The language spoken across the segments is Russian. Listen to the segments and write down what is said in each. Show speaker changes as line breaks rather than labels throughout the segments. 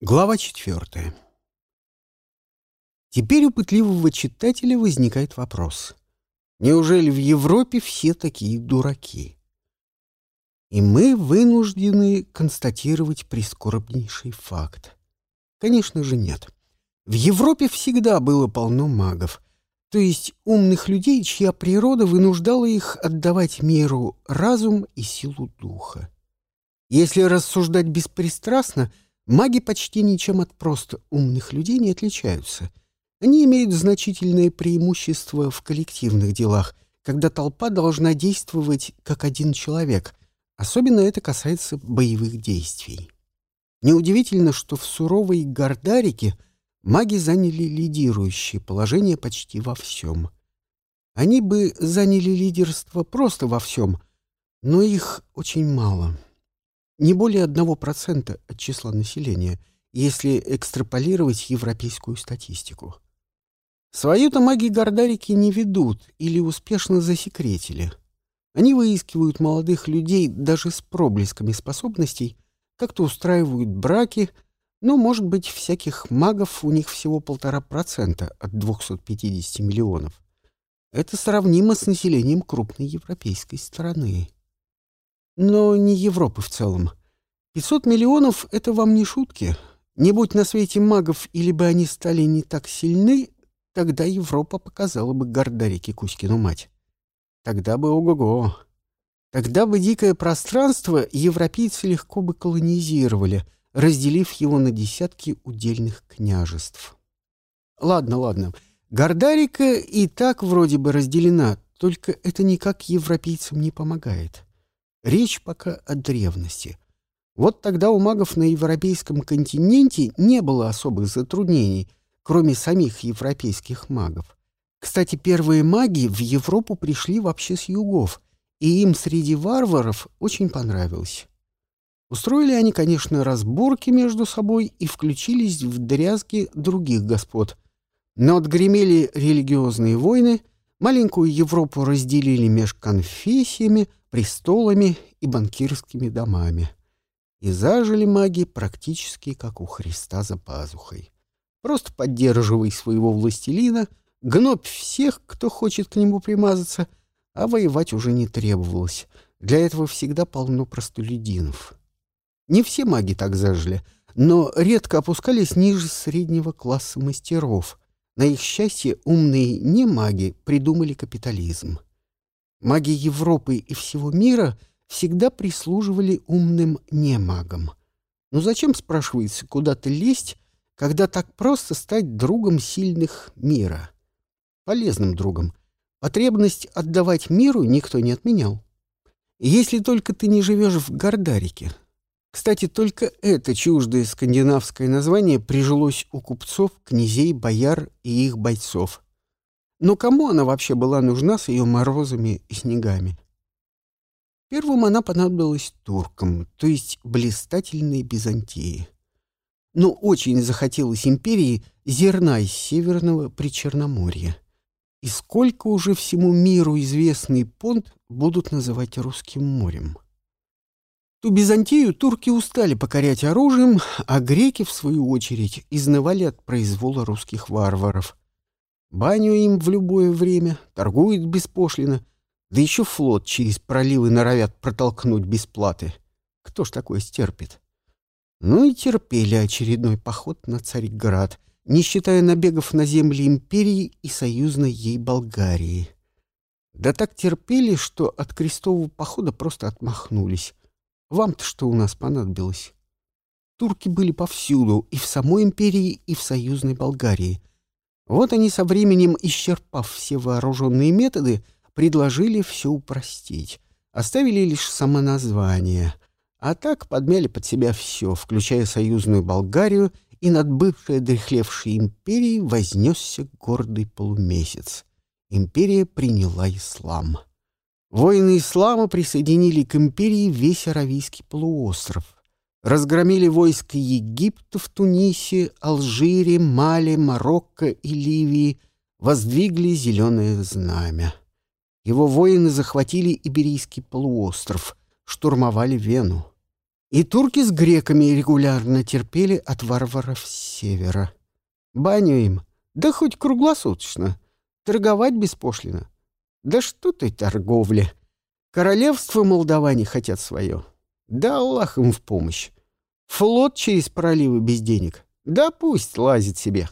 Глава четвертая. Теперь у пытливого читателя возникает вопрос. Неужели в Европе все такие дураки? И мы вынуждены констатировать прискорбнейший факт. Конечно же нет. В Европе всегда было полно магов, то есть умных людей, чья природа вынуждала их отдавать миру разум и силу духа. Если рассуждать беспристрастно — Маги почти ничем от просто умных людей не отличаются. Они имеют значительное преимущество в коллективных делах, когда толпа должна действовать как один человек. Особенно это касается боевых действий. Неудивительно, что в суровой Гордарике маги заняли лидирующее положение почти во всем. Они бы заняли лидерство просто во всем, но их очень мало не более 1% от числа населения, если экстраполировать европейскую статистику. Свою-то маги Гордарики не ведут или успешно засекретили. Они выискивают молодых людей даже с проблесками способностей, как-то устраивают браки, но, может быть, всяких магов у них всего полтора процента от 250 миллионов. Это сравнимо с населением крупной европейской страны но не Европы в целом. 500 миллионов — это вам не шутки. Не будь на свете магов, или бы они стали не так сильны, тогда Европа показала бы Гордарике Кузькину мать. Тогда бы ого-го. Тогда бы дикое пространство европейцы легко бы колонизировали, разделив его на десятки удельных княжеств. Ладно, ладно. Гордарика и так вроде бы разделена, только это никак европейцам не помогает. Речь пока о древности. Вот тогда у магов на европейском континенте не было особых затруднений, кроме самих европейских магов. Кстати, первые маги в Европу пришли вообще с югов, и им среди варваров очень понравилось. Устроили они, конечно, разборки между собой и включились в дрязги других господ. Но отгремели религиозные войны, маленькую Европу разделили меж конфессиями, престолами и банкирскими домами. И зажили маги практически как у Христа за пазухой. Просто поддерживай своего властелина, гнобь всех, кто хочет к нему примазаться, а воевать уже не требовалось. Для этого всегда полно простолюдинов. Не все маги так зажили, но редко опускались ниже среднего класса мастеров. На их счастье умные не маги придумали капитализм. Маги Европы и всего мира всегда прислуживали умным немагам. Ну зачем, спрашивается, куда-то лезть, когда так просто стать другом сильных мира? Полезным другом. Потребность отдавать миру никто не отменял. Если только ты не живешь в Гордарике. Кстати, только это чуждое скандинавское название прижилось у купцов, князей, бояр и их бойцов — но кому она вообще была нужна с ее морозами и снегами? Первым она понадобилась туркам, то есть блистательной Византии. Но очень захотелось империи зерна из Северного Причерноморья. И сколько уже всему миру известный понт будут называть русским морем. Ту Византию турки устали покорять оружием, а греки, в свою очередь, изнывали от произвола русских варваров, Баню им в любое время, торгуют беспошлино, да еще флот через проливы норовят протолкнуть без. Кто ж такое стерпит? Ну и терпели очередной поход на Царьград, не считая набегов на земли империи и союзной ей Болгарии. Да так терпели, что от крестового похода просто отмахнулись. Вам-то что у нас понадобилось? Турки были повсюду, и в самой империи, и в союзной Болгарии. Вот они со временем, исчерпав все вооруженные методы, предложили все упростить. Оставили лишь самоназвание. А так подмяли под себя все, включая союзную Болгарию, и над бывшей дряхлевшей империей вознесся гордый полумесяц. Империя приняла ислам. Воины ислама присоединили к империи весь Аравийский полуостров разгромили войска Египта в Тунисе, Алжире, Мали, Марокко и Ливии, воздвигли зеленое знамя. Его воины захватили Иберийский полуостров, штурмовали Вену. И турки с греками регулярно терпели от варваров с севера. Баню им, да хоть круглосуточно. Торговать беспошлино. Да что ты торговля? Королевство молдаване хотят свое. Да Аллах им в помощь. Флот через проливы без денег. Да пусть лазит себе.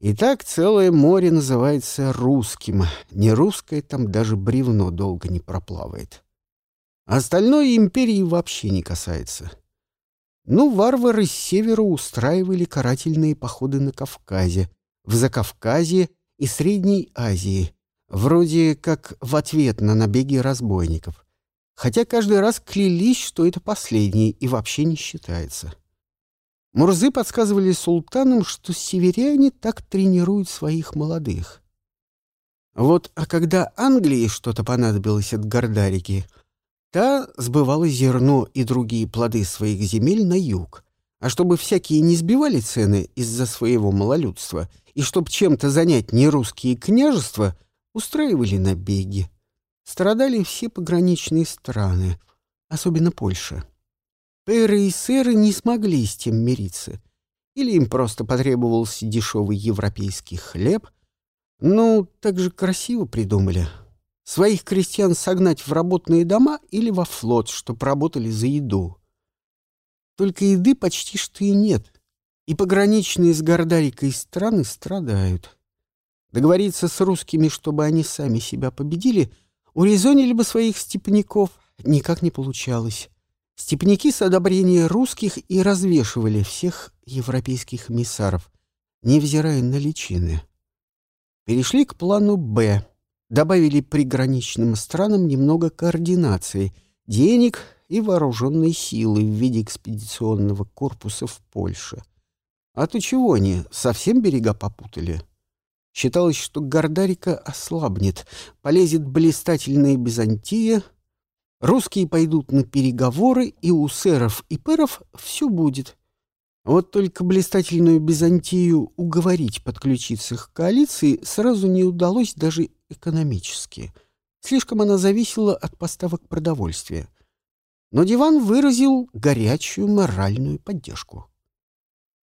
И так целое море называется русским. Не русское там даже бревно долго не проплавает. Остальное империи вообще не касается. Ну, варвары с севера устраивали карательные походы на Кавказе, в Закавказье и Средней Азии, вроде как в ответ на набеги разбойников. Хотя каждый раз клялись, что это последний и вообще не считается. Мурзы подсказывали султанам, что северяне так тренируют своих молодых. Вот, а когда Англии что-то понадобилось от Гордарики — Та сбывала зерно и другие плоды своих земель на юг. А чтобы всякие не сбивали цены из-за своего малолюдства, и чтоб чем-то занять нерусские княжества, устраивали набеги. Страдали все пограничные страны, особенно Польша. Пэры и сэры не смогли с тем мириться. Или им просто потребовался дешевый европейский хлеб. Ну, так же красиво придумали — Своих крестьян согнать в работные дома или во флот, чтоб работали за еду. Только еды почти что и нет, и пограничные с Гордарикой страны страдают. Договориться с русскими, чтобы они сами себя победили, урезонили бы своих степняков, никак не получалось. Степняки с одобрения русских и развешивали всех европейских миссаров, невзирая на личины. Перешли к плану «Б», добавили приграничным странам немного координации, денег и вооруженной силы в виде экспедиционного корпуса в Польше. А то чего они, совсем берега попутали? Считалось, что Гордарика ослабнет, полезет блистательная Византия, русские пойдут на переговоры, и у сэров и пэров все будет. Вот только блистательную Византию уговорить подключиться к коалиции сразу не удалось даже экономически. Слишком она зависела от поставок продовольствия. Но диван выразил горячую моральную поддержку.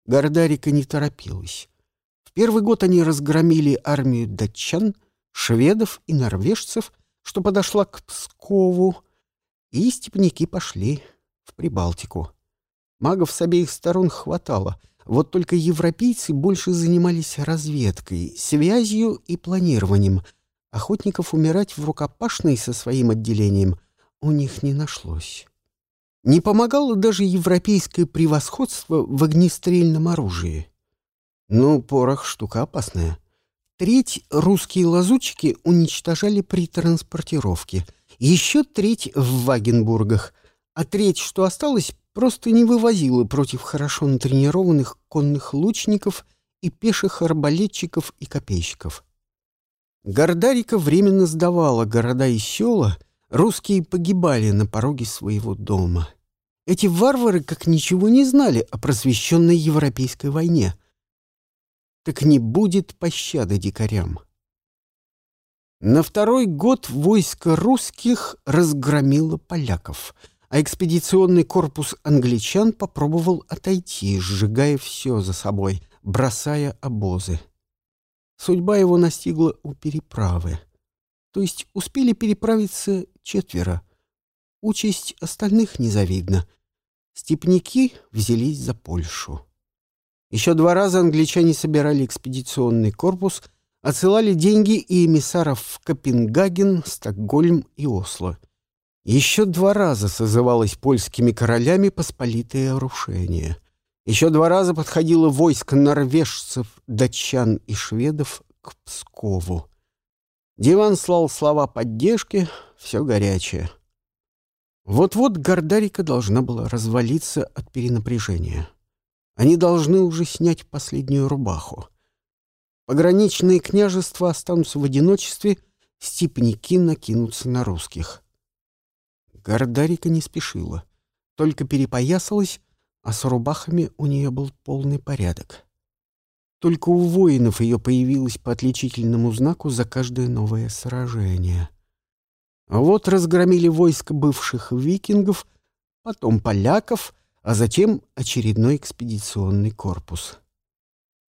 Гордарика не торопилась. Первый год они разгромили армию датчан, шведов и норвежцев, что подошла к Пскову, и степняки пошли в Прибалтику. Магов с обеих сторон хватало, вот только европейцы больше занимались разведкой, связью и планированием — Охотников умирать в рукопашной со своим отделением у них не нашлось. Не помогало даже европейское превосходство в огнестрельном оружии. Ну, порох — штука опасная. Треть русские лазутчики уничтожали при транспортировке, еще треть в Вагенбургах, а треть, что осталось, просто не вывозила против хорошо натренированных конных лучников и пеших арбалетчиков и копейщиков. Гордарика временно сдавала города и села, русские погибали на пороге своего дома. Эти варвары как ничего не знали о просвещенной европейской войне. Так не будет пощады дикарям. На второй год войско русских разгромило поляков, а экспедиционный корпус англичан попробовал отойти, сжигая все за собой, бросая обозы. Судьба его настигла у переправы. То есть успели переправиться четверо. Участь остальных незавидна. Степняки взялись за Польшу. Еще два раза англичане собирали экспедиционный корпус, отсылали деньги и эмиссаров в Копенгаген, Стокгольм и Осло. Еще два раза созывалось польскими королями посполитое рушение — еще два раза подходило войско норвежцев, датчан и шведов к Пскову. Диван слал слова поддержки, все горячее. Вот-вот Гордарика должна была развалиться от перенапряжения. Они должны уже снять последнюю рубаху. Пограничные княжества останутся в одиночестве, степняки накинутся на русских. Гордарика не спешила, только перепоясалась а с рубахами у нее был полный порядок. Только у воинов ее появилось по отличительному знаку за каждое новое сражение. Вот разгромили войско бывших викингов, потом поляков, а затем очередной экспедиционный корпус.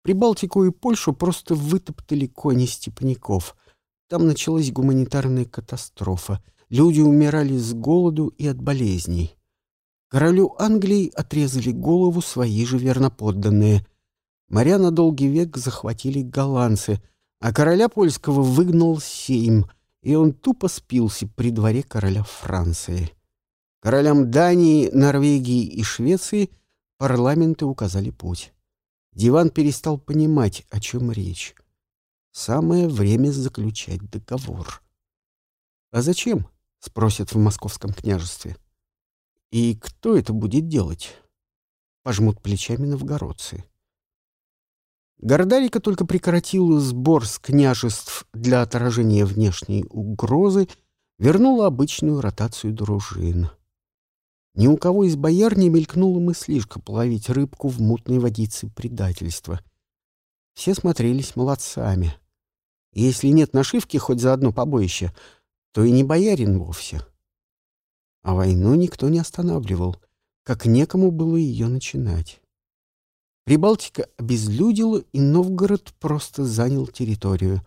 Прибалтику и Польшу просто вытоптали кони степняков. Там началась гуманитарная катастрофа. Люди умирали с голоду и от болезней. Королю Англии отрезали голову свои же верноподданные. Моря на долгий век захватили голландцы, а короля польского выгнал Сейм, и он тупо спился при дворе короля Франции. Королям Дании, Норвегии и Швеции парламенты указали путь. Диван перестал понимать, о чем речь. Самое время заключать договор. «А зачем?» — спросят в московском княжестве. И кто это будет делать? Пожмут плечами новгородцы. Гордарика только прекратила сбор с княжеств для отражения внешней угрозы, вернула обычную ротацию дружин. Ни у кого из бояр не мелькнула мыслишка половить рыбку в мутной водице предательства. Все смотрелись молодцами. Если нет нашивки хоть за одно побоище, то и не боярин вовсе. А войну никто не останавливал, как некому было ее начинать. Прибалтика обезлюдила, и Новгород просто занял территорию.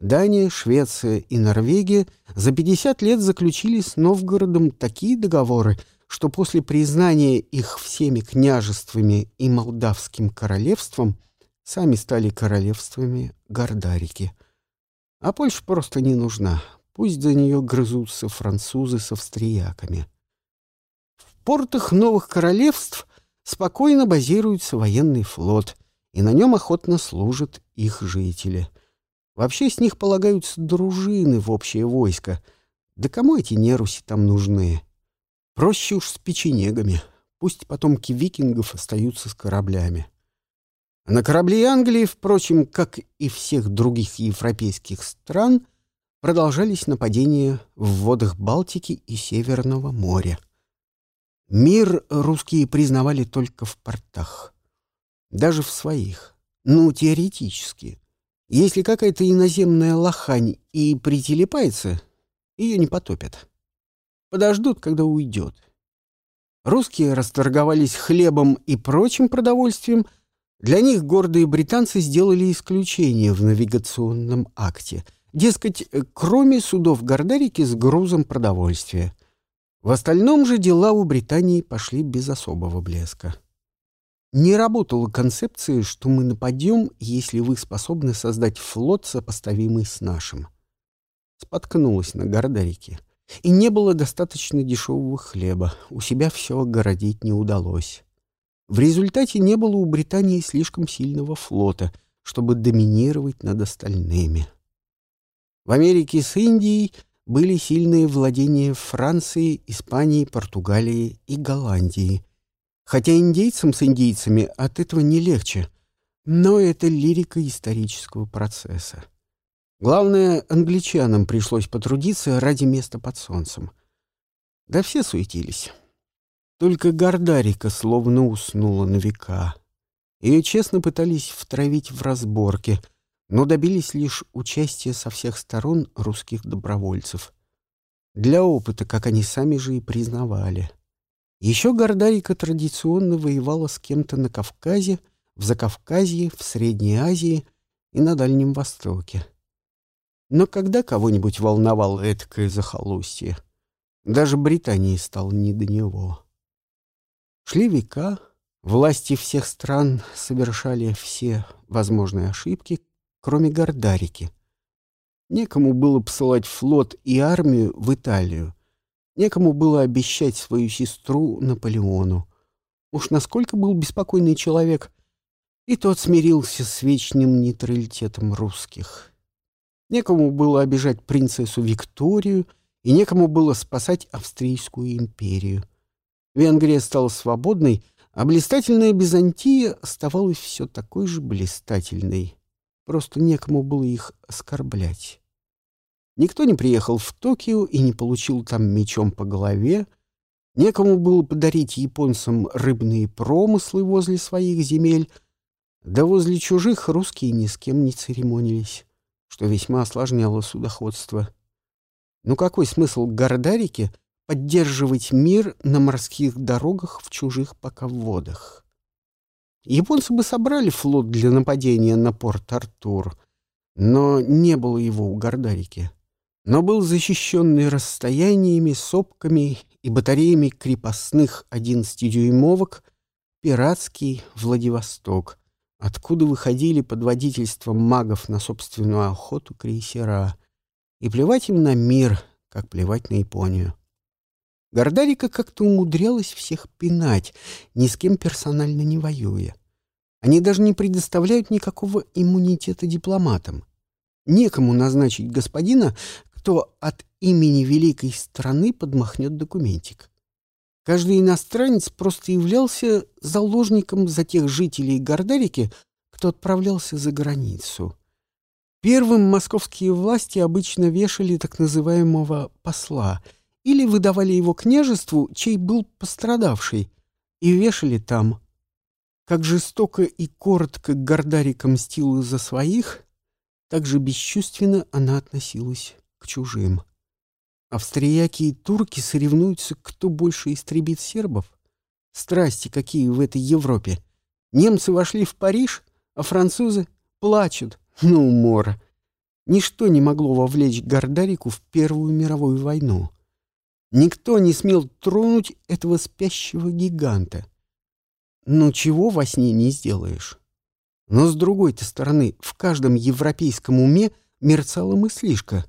Дания, Швеция и Норвегия за 50 лет заключили с Новгородом такие договоры, что после признания их всеми княжествами и Молдавским королевством сами стали королевствами Гордарики. А Польша просто не нужна. Пусть за нее грызутся французы с австрияками. В портах новых королевств спокойно базируется военный флот, и на нем охотно служат их жители. Вообще с них полагаются дружины в общее войско. Да кому эти неруси там нужны? Проще уж с печенегами. Пусть потомки викингов остаются с кораблями. На корабли Англии, впрочем, как и всех других европейских стран, продолжались нападения в водах Балтики и Северного моря. Мир русские признавали только в портах. Даже в своих. Ну, теоретически. Если какая-то иноземная лохань и прителепается, ее не потопят. Подождут, когда уйдет. Русские расторговались хлебом и прочим продовольствием. Для них гордые британцы сделали исключение в навигационном акте — Дескать, кроме судов Гордарики с грузом продовольствия. В остальном же дела у Британии пошли без особого блеска. Не работала концепция, что мы нападем, если вы способны создать флот, сопоставимый с нашим. Споткнулась на Гордарике. И не было достаточно дешевого хлеба, у себя все огородить не удалось. В результате не было у Британии слишком сильного флота, чтобы доминировать над остальными. В Америке с Индией были сильные владения Франции, Испании, Португалии и Голландии. Хотя индейцам с индейцами от этого не легче, но это лирика исторического процесса. Главное, англичанам пришлось потрудиться ради места под солнцем. Да все суетились. Только Гордарика словно уснула на века. Ее честно пытались втравить в разборки — но добились лишь участия со всех сторон русских добровольцев. Для опыта, как они сами же и признавали. Еще Гордарика традиционно воевала с кем-то на Кавказе, в Закавказье, в Средней Азии и на Дальнем Востоке. Но когда кого-нибудь волновало этакое захолустье, даже Британии стало не до него. Шли века, власти всех стран совершали все возможные ошибки, кроме Гордарики. Некому было посылать флот и армию в Италию. Некому было обещать свою сестру Наполеону. Уж насколько был беспокойный человек, и тот смирился с вечным нейтралитетом русских. Некому было обижать принцессу Викторию, и некому было спасать Австрийскую империю. Венгрия стала свободной, а блистательная Византия оставалась все такой же блистательной. Просто некому было их оскорблять. Никто не приехал в Токио и не получил там мечом по голове. Некому было подарить японцам рыбные промыслы возле своих земель. Да возле чужих русские ни с кем не церемонились, что весьма осложняло судоходство. Ну какой смысл Гордарике поддерживать мир на морских дорогах в чужих пока водах. Японцы бы собрали флот для нападения на порт Артур, но не было его у Гордарики. Но был защищенный расстояниями, сопками и батареями крепостных 11-дюймовок пиратский Владивосток, откуда выходили под водительством магов на собственную охоту крейсера. И плевать им на мир, как плевать на Японию. Гордарика как-то умудрялась всех пинать, ни с кем персонально не воюя. Они даже не предоставляют никакого иммунитета дипломатам. Некому назначить господина, кто от имени великой страны подмахнет документик. Каждый иностранец просто являлся заложником за тех жителей Гордарики, кто отправлялся за границу. Первым московские власти обычно вешали так называемого «посла» — или выдавали его княжеству, чей был пострадавший, и вешали там. Как жестоко и коротко Гордарика мстила за своих, так же бесчувственно она относилась к чужим. Австрияки и турки соревнуются, кто больше истребит сербов. Страсти какие в этой Европе. Немцы вошли в Париж, а французы плачут. Ну, умора. Ничто не могло вовлечь Гордарику в Первую мировую войну. Никто не смел тронуть этого спящего гиганта. Ну чего во сне не сделаешь? Но с другой-то стороны, в каждом европейском уме мерцала мыслишка.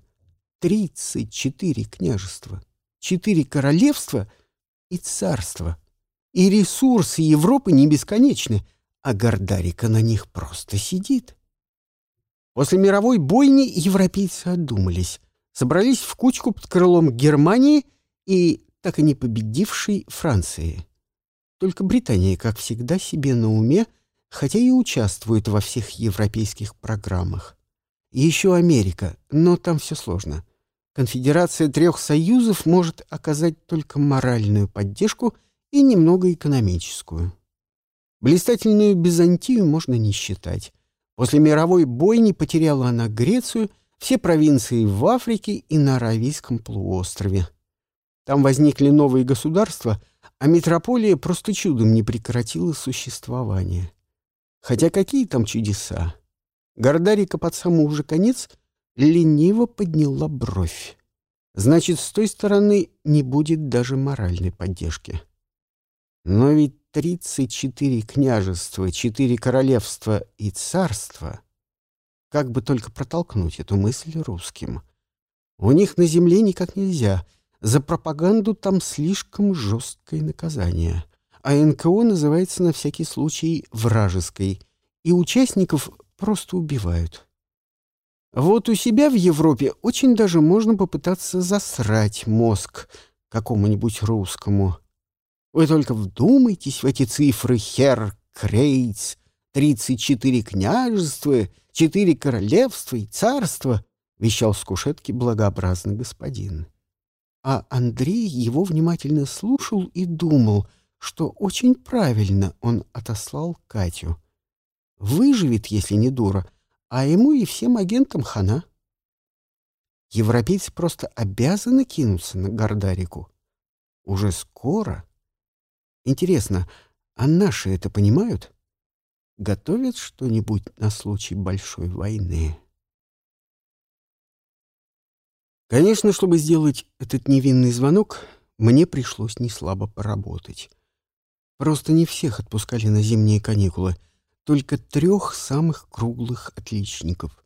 Тридцать четыре княжества, четыре королевства и царства. И ресурсы Европы не бесконечны, а Гордарика на них просто сидит. После мировой бойни европейцы одумались, собрались в кучку под крылом Германии и так и не победившей Франции. Только Британия, как всегда, себе на уме, хотя и участвует во всех европейских программах. Еще Америка, но там все сложно. Конфедерация трех союзов может оказать только моральную поддержку и немного экономическую. Блистательную Византию можно не считать. После мировой бойни потеряла она Грецию, все провинции в Африке и на Аравийском полуострове. Там возникли новые государства, а метрополия просто чудом не прекратила существование. Хотя какие там чудеса? Гордарика под самый уже конец лениво подняла бровь. Значит, с той стороны не будет даже моральной поддержки. Но ведь тридцать четыре княжества, четыре королевства и царства. Как бы только протолкнуть эту мысль русским. У них на земле никак нельзя — за пропаганду там слишком жесткое наказание, а НКО называется на всякий случай вражеской, и участников просто убивают. Вот у себя в Европе очень даже можно попытаться засрать мозг какому-нибудь русскому. Вы только вдумайтесь в эти цифры, хер Крейц, тридцать четыре княжества, четыре королевства и царства, — вещал с кушетки благообразный господин. А Андрей его внимательно слушал и думал, что очень правильно он отослал Катю. Выживет, если не дура, а ему и всем агентам хана. Европейцы просто обязаны кинуться на Гордарику. Уже скоро. Интересно, а наши это понимают? Готовят что-нибудь на случай большой войны? Конечно, чтобы сделать этот невинный звонок, мне пришлось неслабо поработать. Просто не всех отпускали на зимние каникулы, только трех самых круглых отличников.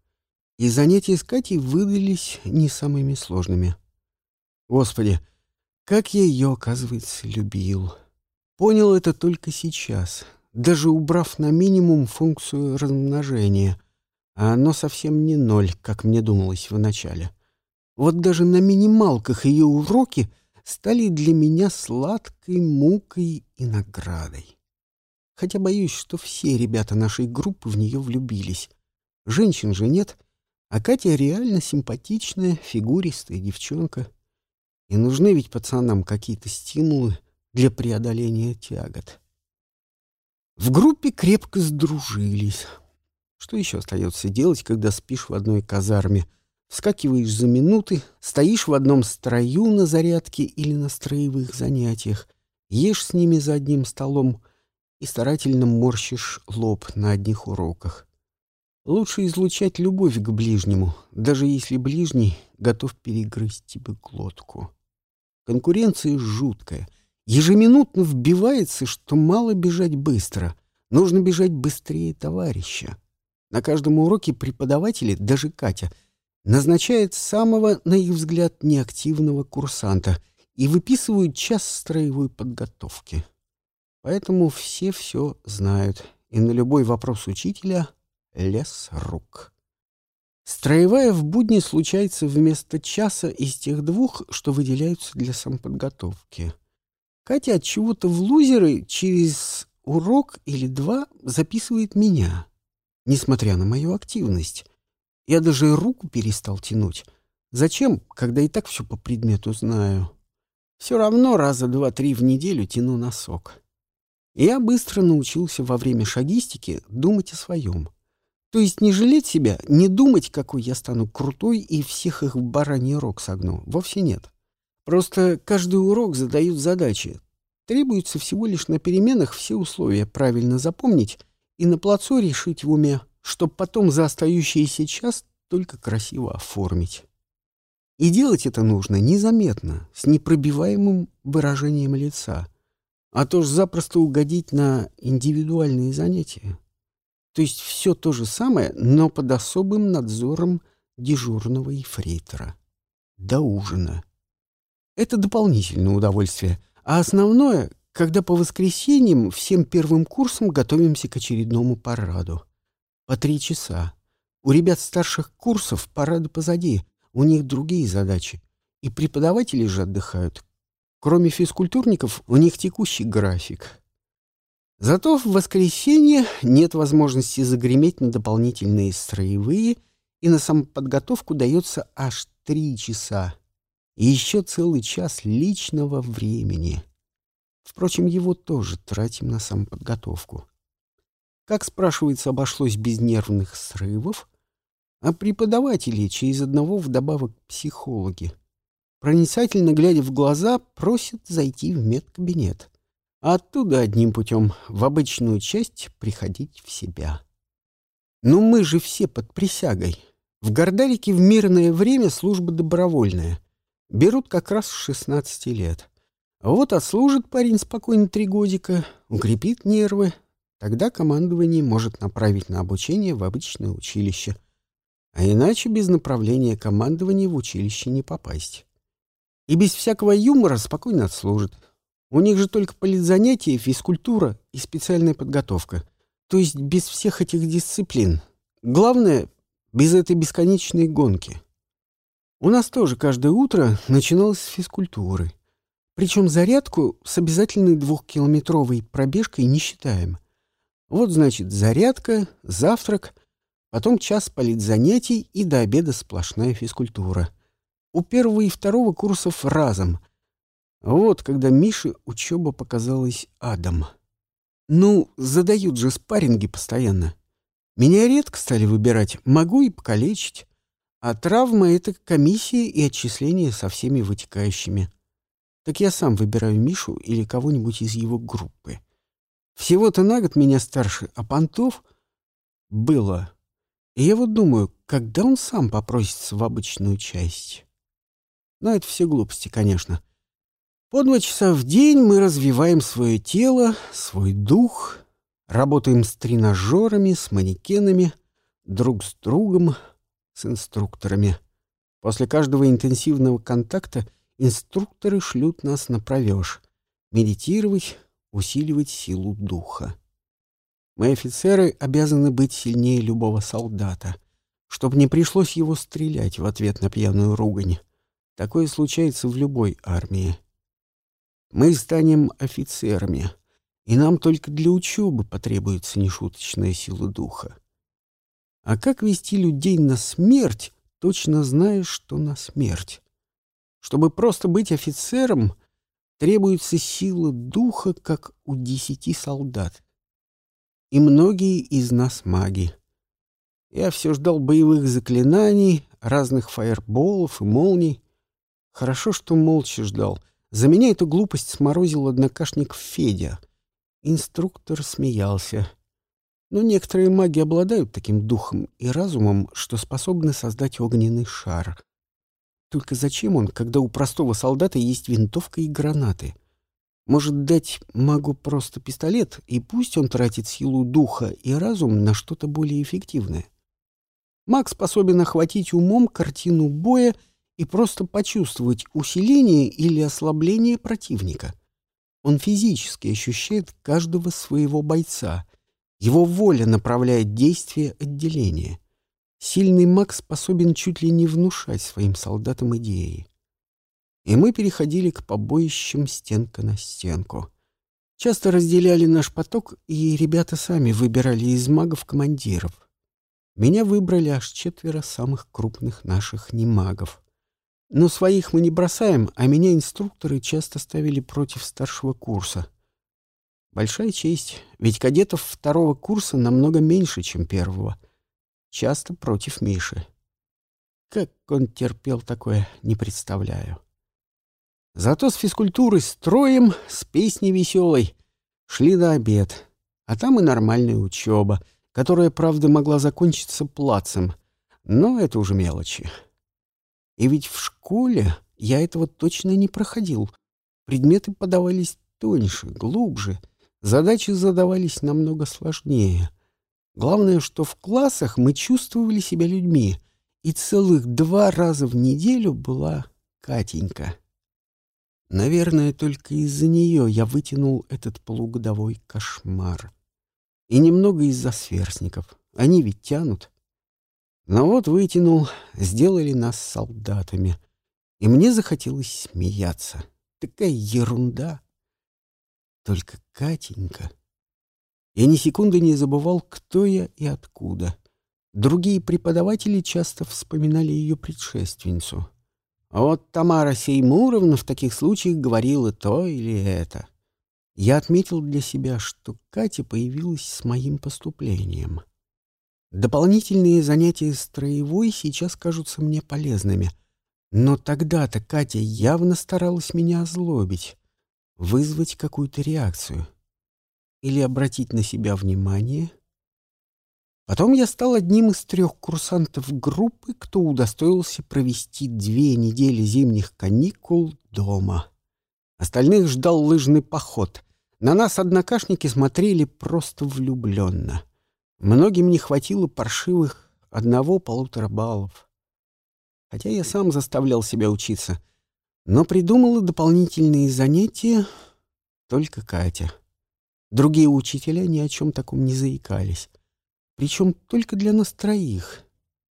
И занятия с Катей выдались не самыми сложными. Господи, как я ее, оказывается, любил. Понял это только сейчас, даже убрав на минимум функцию размножения, а оно совсем не ноль, как мне думалось вначале. Вот даже на минималках ее уроки стали для меня сладкой мукой и наградой. Хотя боюсь, что все ребята нашей группы в нее влюбились. Женщин же нет, а Катя реально симпатичная, фигуристая девчонка. И нужны ведь пацанам какие-то стимулы для преодоления тягот. В группе крепко сдружились. Что еще остается делать, когда спишь в одной казарме вскакиваешь за минуты, стоишь в одном строю на зарядке или на строевых занятиях, ешь с ними за одним столом и старательно морщишь лоб на одних уроках. Лучше излучать любовь к ближнему, даже если ближний готов перегрызть тебе глотку. Конкуренция жуткая. Ежеминутно вбивается, что мало бежать быстро. Нужно бежать быстрее товарища. На каждом уроке преподаватели, даже Катя, назначает самого, на их взгляд, неактивного курсанта и выписывают час строевой подготовки. Поэтому все все знают, и на любой вопрос учителя лес рук. Строевая в будни случается вместо часа из тех двух, что выделяются для самоподготовки. Катя от чего-то в лузеры через урок или два записывает меня, несмотря на мою активность. Я даже руку перестал тянуть. Зачем, когда и так все по предмету знаю? Все равно раза два-три в неделю тяну носок. Я быстро научился во время шагистики думать о своем. То есть не жалеть себя, не думать, какой я стану крутой и всех их в бараний рог согну. Вовсе нет. Просто каждый урок задают задачи. Требуется всего лишь на переменах все условия правильно запомнить и на плацу решить в уме, чтобы потом за остающийся час только красиво оформить. И делать это нужно незаметно, с непробиваемым выражением лица, а то ж запросто угодить на индивидуальные занятия. То есть все то же самое, но под особым надзором дежурного ефрейтора. До ужина. Это дополнительное удовольствие. А основное, когда по воскресеньям всем первым курсом готовимся к очередному параду. По три часа. У ребят старших курсов парады позади, у них другие задачи. И преподаватели же отдыхают. Кроме физкультурников, у них текущий график. Зато в воскресенье нет возможности загреметь на дополнительные строевые, и на самоподготовку дается аж три часа. И еще целый час личного времени. Впрочем, его тоже тратим на самоподготовку. Как, спрашивается, обошлось без нервных срывов? А преподаватели через одного вдобавок психологи. Проницательно глядя в глаза, просят зайти в медкабинет оттуда одним путем в обычную часть приходить в себя. Но мы же все под присягой. В Гордарике в мирное время служба добровольная. Берут как раз с 16 лет. Вот отслужит парень спокойно три годика, укрепит нервы. Тогда командование может направить на обучение в обычное училище. А иначе без направления командования в училище не попасть. И без всякого юмора спокойно отслужит. У них же только политзанятия, физкультура и специальная подготовка. То есть без всех этих дисциплин. Главное, без этой бесконечной гонки. У нас тоже каждое утро начиналось с физкультуры. Причем зарядку с обязательной двухкилометровой пробежкой не считаем. Вот, значит, зарядка, завтрак, потом час политзанятий и до обеда сплошная физкультура. У первого и второго курсов разом — вот когда Мише учеба показалась адом. Ну, задают же спарринги постоянно. Меня редко стали выбирать, могу и покалечить. А травма — это комиссия и отчисления со всеми вытекающими. Так я сам выбираю Мишу или кого-нибудь из его группы. Всего-то на год меня старше, а понтов было. И я вот думаю, когда он сам попросится в обычную часть? Но это все глупости, конечно. По два часа в день мы развиваем свое тело, свой дух, работаем с тренажерами, с манекенами, друг с другом, с инструкторами. После каждого интенсивного контакта инструкторы шлют нас на провеж. Медитировать, усиливать силу духа. Мы, офицеры, обязаны быть сильнее любого солдата, чтобы не пришлось его стрелять в ответ на пьяную ругань. Такое случается в любой армии. Мы станем офицерами, и нам только для учебы потребуется нешуточная сила духа. А как вести людей на смерть, точно зная, что на смерть? Чтобы просто быть офицером, требуется сила духа, как у десяти солдат. И многие из нас маги. Я все ждал боевых заклинаний, разных фаерболов и молний. Хорошо, что молча ждал. За меня эту глупость сморозил однокашник Федя. Инструктор смеялся. Но некоторые маги обладают таким духом и разумом, что способны создать огненный шар. Только зачем он, когда у простого солдата есть винтовка и гранаты? Может дать магу просто пистолет, и пусть он тратит силу духа и разум на что-то более эффективное. Маг способен охватить умом картину боя и просто почувствовать усиление или ослабление противника. Он физически ощущает каждого своего бойца. Его воля направляет действие отделения. Сильный маг способен чуть ли не внушать своим солдатам идеи и мы переходили к побоищам стенка на стенку. Часто разделяли наш поток, и ребята сами выбирали из магов командиров. Меня выбрали аж четверо самых крупных наших немагов. Но своих мы не бросаем, а меня инструкторы часто ставили против старшего курса. Большая честь, ведь кадетов второго курса намного меньше, чем первого. Часто против Миши. Как он терпел такое, не представляю. Зато с физкультурой строем, с песней веселой. Шли до обед. А там и нормальная учеба, которая, правда, могла закончиться плацем. Но это уже мелочи. И ведь в школе я этого точно не проходил. Предметы подавались тоньше, глубже. Задачи задавались намного сложнее. Главное, что в классах мы чувствовали себя людьми, и целых два раза в неделю была Катенька. Наверное, только из-за нее я вытянул этот полугодовой кошмар. И немного из-за сверстников. Они ведь тянут. Но вот вытянул, сделали нас солдатами. И мне захотелось смеяться. Такая ерунда. Только Катенька. Я ни секунды не забывал, кто я и откуда. Другие преподаватели часто вспоминали ее предшественницу — а вот Тамара Сеймуровна в таких случаях говорила то или это. Я отметил для себя, что Катя появилась с моим поступлением. Дополнительные занятия строевой сейчас кажутся мне полезными. Но тогда-то Катя явно старалась меня озлобить, вызвать какую-то реакцию. Или обратить на себя внимание — Потом я стал одним из трех курсантов группы, кто удостоился провести две недели зимних каникул дома. Остальных ждал лыжный поход. На нас однокашники смотрели просто влюбленно. Многим не хватило паршивых одного-полутора баллов. Хотя я сам заставлял себя учиться. Но придумала дополнительные занятия только Катя. Другие учителя ни о чем таком не заикались. Причем только для нас троих.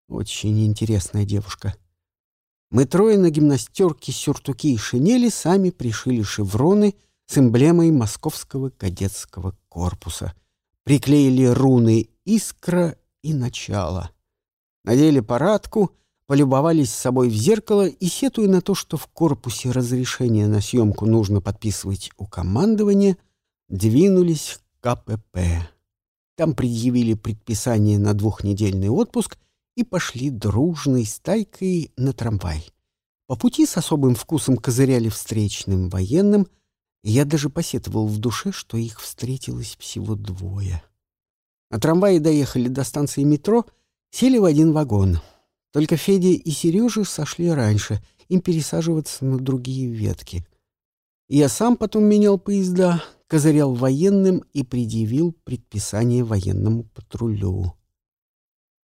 Очень интересная девушка. Мы трое на гимнастерке, сюртуки и шинели сами пришили шевроны с эмблемой Московского кадетского корпуса. Приклеили руны «Искра» и «Начало». Надели парадку, полюбовались с собой в зеркало и, сетуя на то, что в корпусе разрешение на съемку нужно подписывать у командования, двинулись к КПП. Там предъявили предписание на двухнедельный отпуск и пошли дружной стайкой на трамвай. По пути с особым вкусом козыряли встречным военным, и я даже посетовал в душе, что их встретилось всего двое. На трамвае доехали до станции метро, сели в один вагон. Только Федя и Сережа сошли раньше, им пересаживаться на другие ветки. Я сам потом менял поезда, козырял военным и предъявил предписание военному патрулю.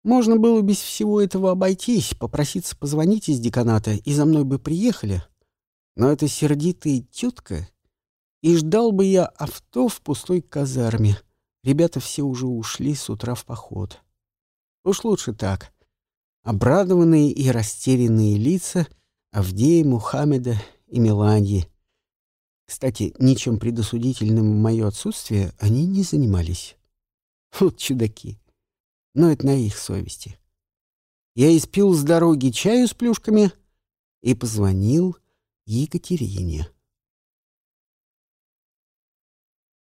Можно было без всего этого обойтись, попроситься позвонить из деканата, и за мной бы приехали. Но это сердитая тетка, и ждал бы я авто в пустой казарме. Ребята все уже ушли с утра в поход. Уж лучше так. Обрадованные и растерянные лица Авдея, Мухаммеда и Меланьи — кстати, ничем предосудительным в мое отсутствие они не занимались. Вот чудаки. Но это на их совести. Я испил с дороги чаю с плюшками и позвонил Екатерине.